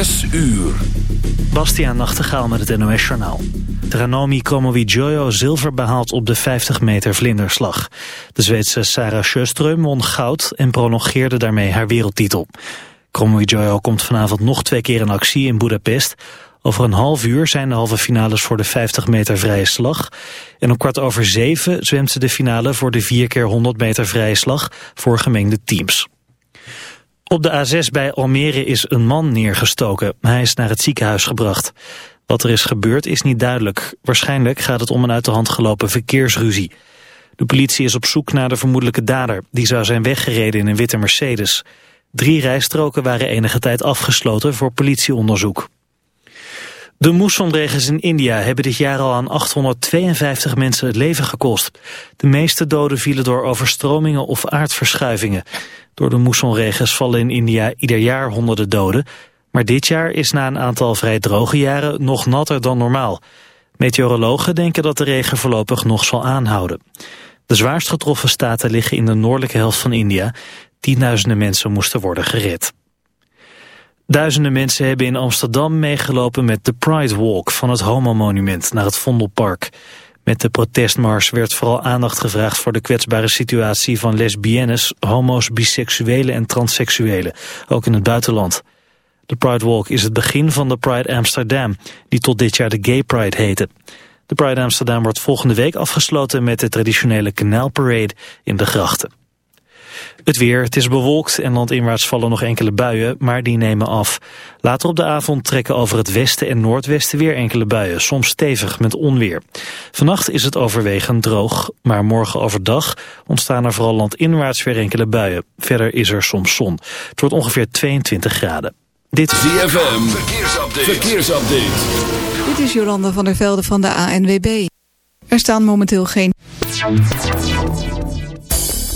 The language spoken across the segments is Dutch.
Zes uur. Bastiaan Nachtegaal met het NOS Journaal. Ranomi Kromowidjojo zilver behaalt op de 50 meter vlinderslag. De Zweedse Sarah Sjöström won goud en prolongeerde daarmee haar wereldtitel. Kromowidjojo komt vanavond nog twee keer in actie in Budapest. Over een half uur zijn de halve finales voor de 50 meter vrije slag. En om kwart over zeven zwemt ze de finale voor de 4 keer 100 meter vrije slag voor gemengde teams. Op de A6 bij Almere is een man neergestoken. Hij is naar het ziekenhuis gebracht. Wat er is gebeurd is niet duidelijk. Waarschijnlijk gaat het om een uit de hand gelopen verkeersruzie. De politie is op zoek naar de vermoedelijke dader. Die zou zijn weggereden in een witte Mercedes. Drie rijstroken waren enige tijd afgesloten voor politieonderzoek. De moessonregens in India hebben dit jaar al aan 852 mensen het leven gekost. De meeste doden vielen door overstromingen of aardverschuivingen. Door de moessonregens vallen in India ieder jaar honderden doden. Maar dit jaar is na een aantal vrij droge jaren nog natter dan normaal. Meteorologen denken dat de regen voorlopig nog zal aanhouden. De zwaarst getroffen staten liggen in de noordelijke helft van India. Tienduizenden mensen moesten worden gered. Duizenden mensen hebben in Amsterdam meegelopen met de Pride Walk van het Homo-monument naar het Vondelpark. Met de protestmars werd vooral aandacht gevraagd voor de kwetsbare situatie van lesbiennes, homo's, biseksuelen en transseksuelen, ook in het buitenland. De Pride Walk is het begin van de Pride Amsterdam, die tot dit jaar de Gay Pride heette. De Pride Amsterdam wordt volgende week afgesloten met de traditionele kanaalparade in de grachten. Het weer, het is bewolkt en landinwaarts vallen nog enkele buien, maar die nemen af. Later op de avond trekken over het westen en noordwesten weer enkele buien, soms stevig met onweer. Vannacht is het overwegend droog, maar morgen overdag ontstaan er vooral landinwaarts weer enkele buien. Verder is er soms zon. Het wordt ongeveer 22 graden. Dit is ZFM, verkeersupdate. verkeersupdate. Dit is Jolanda van der Velde van de ANWB. Er staan momenteel geen...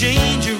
change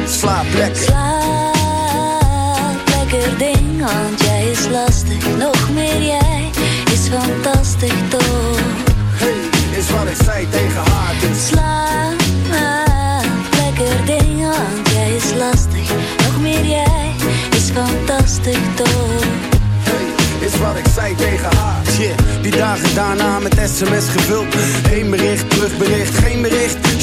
Slaap lekker. Slaap lekker ding, want jij is lastig. Nog meer jij is fantastisch toch. Hey, is wat ik zei tegen haar, dus. Slaap lekker ding, want jij is lastig. Nog meer jij is fantastisch toch. is wat ik zei tegen haar. Yeah, die dagen daarna met sms gevuld. Eén bericht, terugbericht, geen bericht.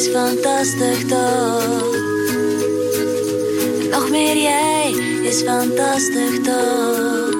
Is fantastisch toch. Nog meer jij is fantastisch toch.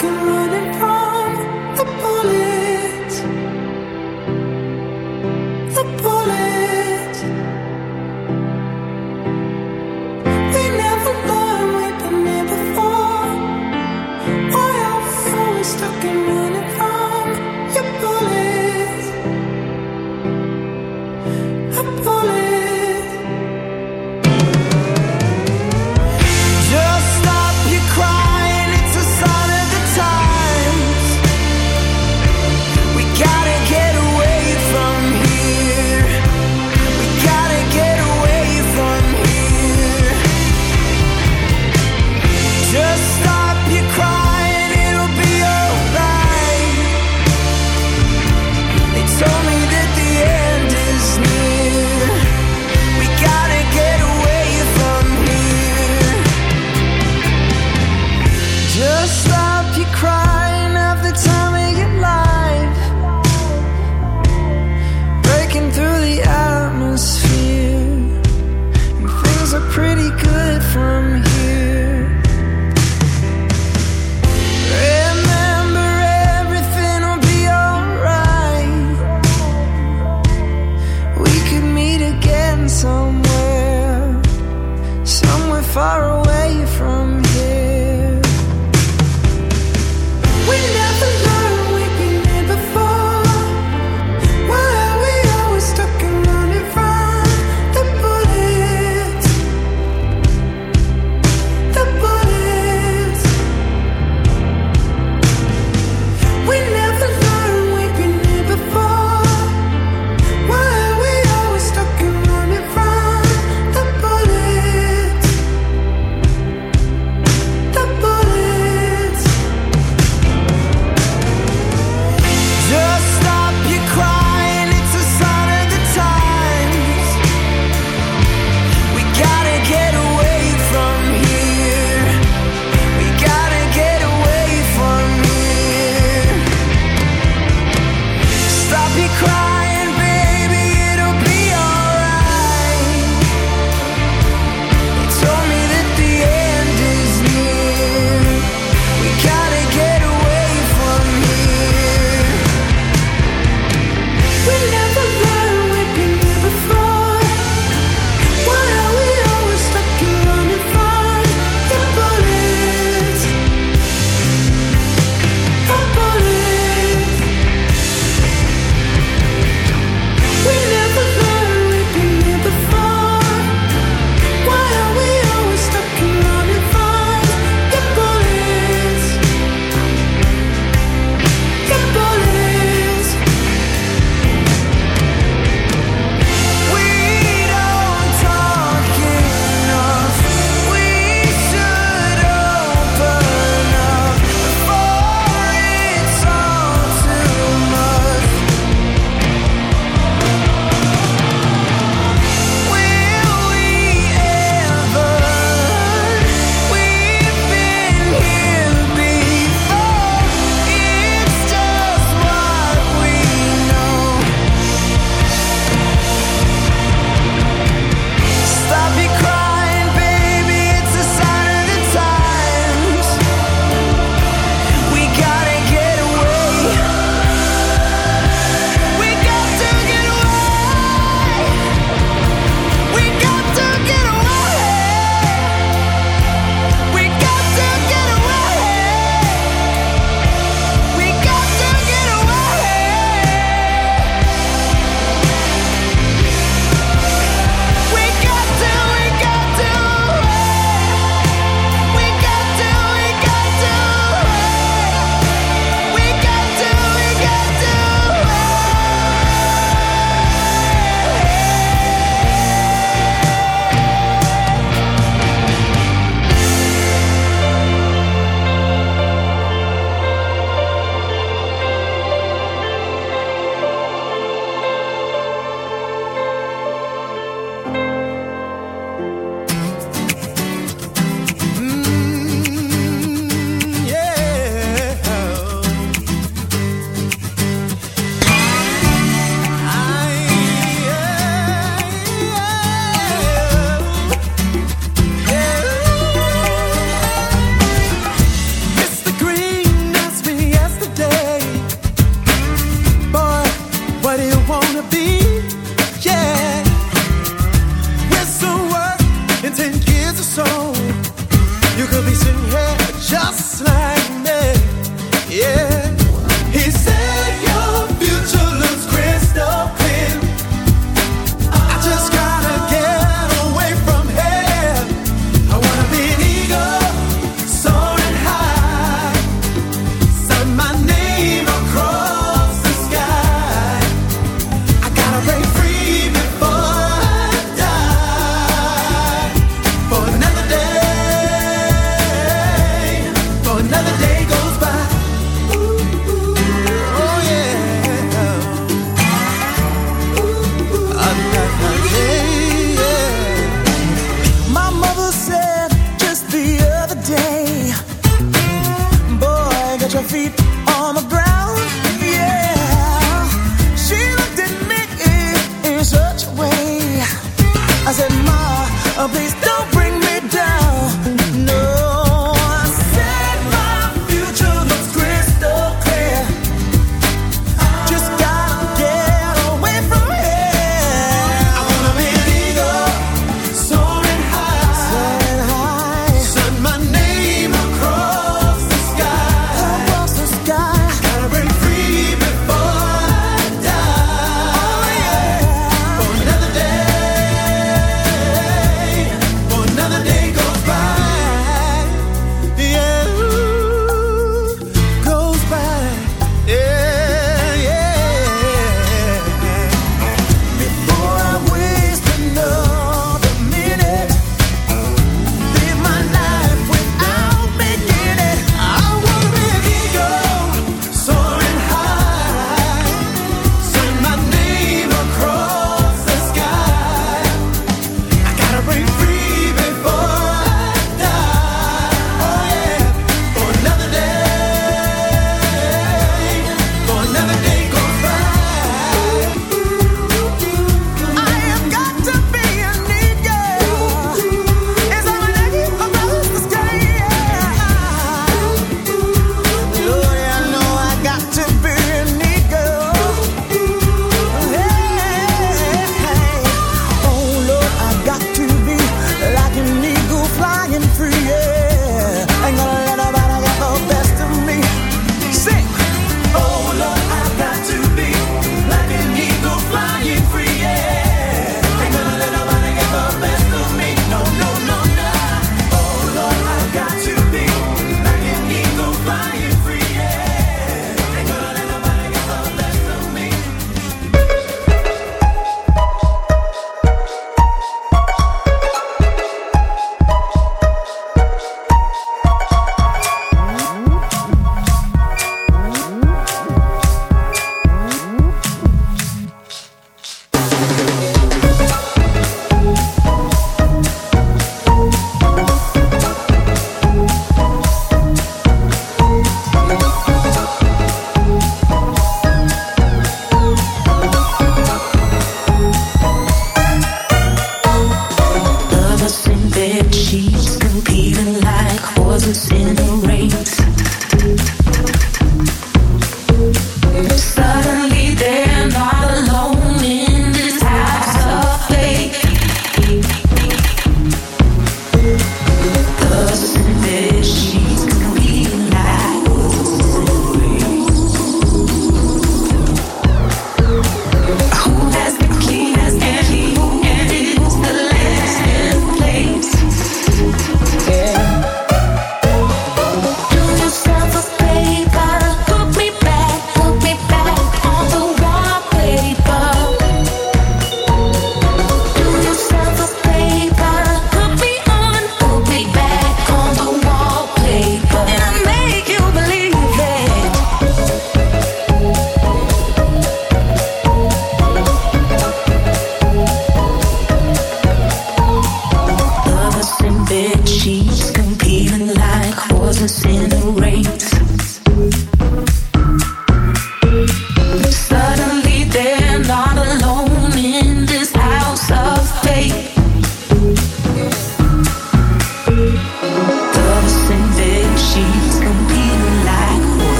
can run. be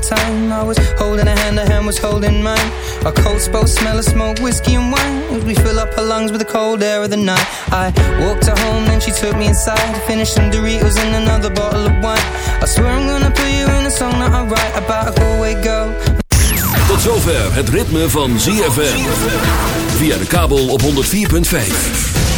time. I was holding a hand, her hand was holding mine. Our coats both smell of smoke, whiskey and wine. As we fill up her lungs with the cold air of the night. I walked her home, then she took me inside. Finished some Doritos and another bottle of wine. I swear I'm gonna put you in a song that I write about a Galway girl. Tot zover het ritme van ZFM. Via de kabel op 104.5.